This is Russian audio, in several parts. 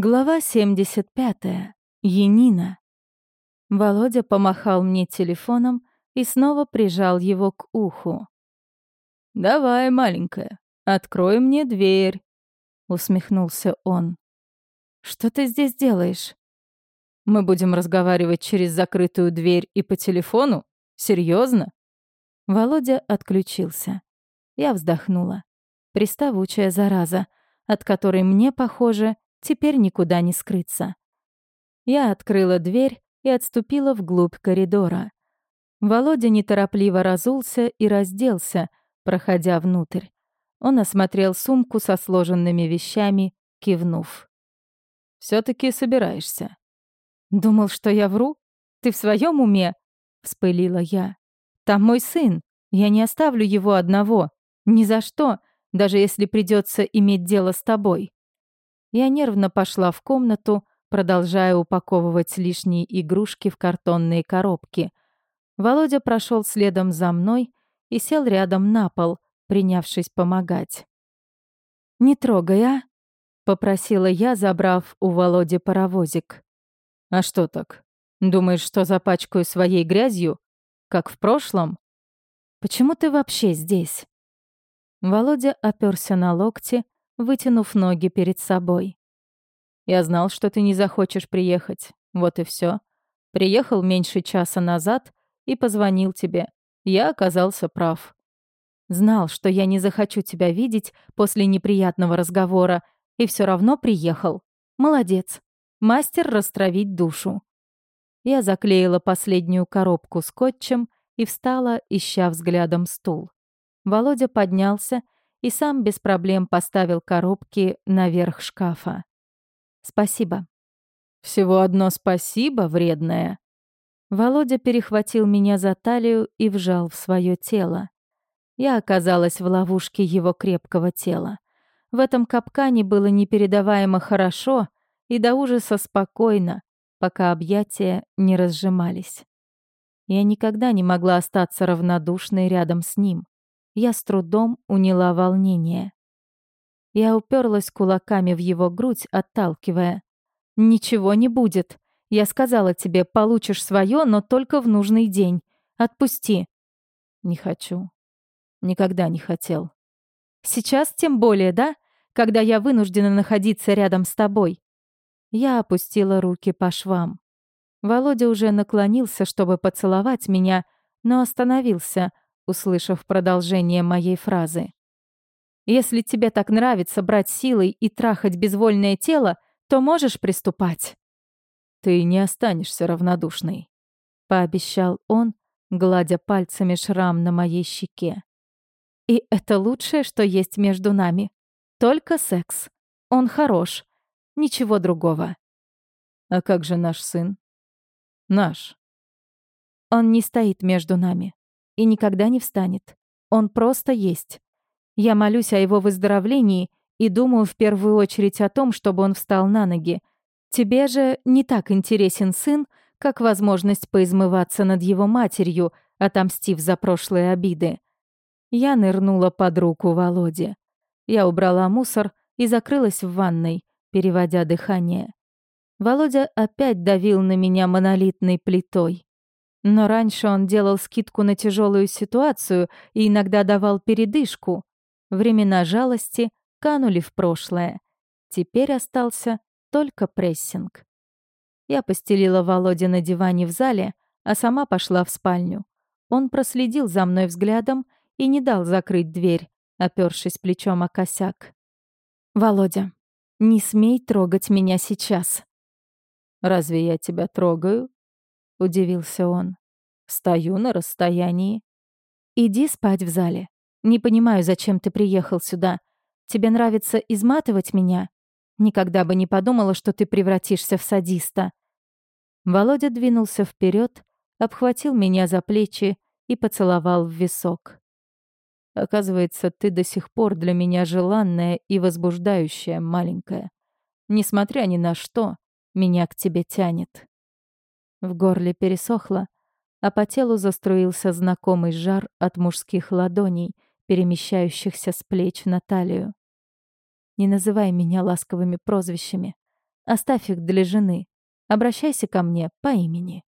Глава 75. Енина. Володя помахал мне телефоном и снова прижал его к уху. «Давай, маленькая, открой мне дверь», — усмехнулся он. «Что ты здесь делаешь?» «Мы будем разговаривать через закрытую дверь и по телефону? Серьезно? Володя отключился. Я вздохнула. Приставучая зараза, от которой мне, похоже, теперь никуда не скрыться. Я открыла дверь и отступила вглубь коридора. Володя неторопливо разулся и разделся, проходя внутрь. Он осмотрел сумку со сложенными вещами, кивнув. все таки собираешься?» «Думал, что я вру? Ты в своем уме?» — вспылила я. «Там мой сын. Я не оставлю его одного. Ни за что, даже если придется иметь дело с тобой». Я нервно пошла в комнату, продолжая упаковывать лишние игрушки в картонные коробки. Володя прошел следом за мной и сел рядом на пол, принявшись помогать. «Не трогай, а?» — попросила я, забрав у Володи паровозик. «А что так? Думаешь, что запачкаю своей грязью? Как в прошлом?» «Почему ты вообще здесь?» Володя оперся на локти, вытянув ноги перед собой. «Я знал, что ты не захочешь приехать. Вот и все. Приехал меньше часа назад и позвонил тебе. Я оказался прав. Знал, что я не захочу тебя видеть после неприятного разговора, и все равно приехал. Молодец. Мастер растравить душу». Я заклеила последнюю коробку скотчем и встала, ища взглядом стул. Володя поднялся и сам без проблем поставил коробки наверх шкафа. «Спасибо». «Всего одно спасибо, вредная». Володя перехватил меня за талию и вжал в свое тело. Я оказалась в ловушке его крепкого тела. В этом капкане было непередаваемо хорошо и до ужаса спокойно, пока объятия не разжимались. Я никогда не могла остаться равнодушной рядом с ним я с трудом уняла волнение. Я уперлась кулаками в его грудь, отталкивая. «Ничего не будет. Я сказала тебе, получишь свое, но только в нужный день. Отпусти». «Не хочу. Никогда не хотел». «Сейчас тем более, да? Когда я вынуждена находиться рядом с тобой». Я опустила руки по швам. Володя уже наклонился, чтобы поцеловать меня, но остановился, услышав продолжение моей фразы. «Если тебе так нравится брать силой и трахать безвольное тело, то можешь приступать». «Ты не останешься равнодушной», — пообещал он, гладя пальцами шрам на моей щеке. «И это лучшее, что есть между нами. Только секс. Он хорош. Ничего другого». «А как же наш сын?» «Наш». «Он не стоит между нами и никогда не встанет. Он просто есть. Я молюсь о его выздоровлении и думаю в первую очередь о том, чтобы он встал на ноги. Тебе же не так интересен сын, как возможность поизмываться над его матерью, отомстив за прошлые обиды. Я нырнула под руку Володе. Я убрала мусор и закрылась в ванной, переводя дыхание. Володя опять давил на меня монолитной плитой. Но раньше он делал скидку на тяжелую ситуацию и иногда давал передышку. Времена жалости канули в прошлое. Теперь остался только прессинг. Я постелила Володе на диване в зале, а сама пошла в спальню. Он проследил за мной взглядом и не дал закрыть дверь, опёршись плечом о косяк. «Володя, не смей трогать меня сейчас». «Разве я тебя трогаю?» — удивился он. «Стою на расстоянии». «Иди спать в зале. Не понимаю, зачем ты приехал сюда. Тебе нравится изматывать меня? Никогда бы не подумала, что ты превратишься в садиста». Володя двинулся вперед, обхватил меня за плечи и поцеловал в висок. «Оказывается, ты до сих пор для меня желанная и возбуждающая, маленькая. Несмотря ни на что, меня к тебе тянет». В горле пересохло, а по телу заструился знакомый жар от мужских ладоней, перемещающихся с плеч на талию. Не называй меня ласковыми прозвищами. Оставь их для жены. Обращайся ко мне по имени.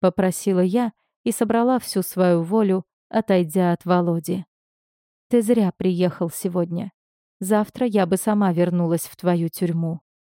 Попросила я и собрала всю свою волю, отойдя от Володи. Ты зря приехал сегодня. Завтра я бы сама вернулась в твою тюрьму.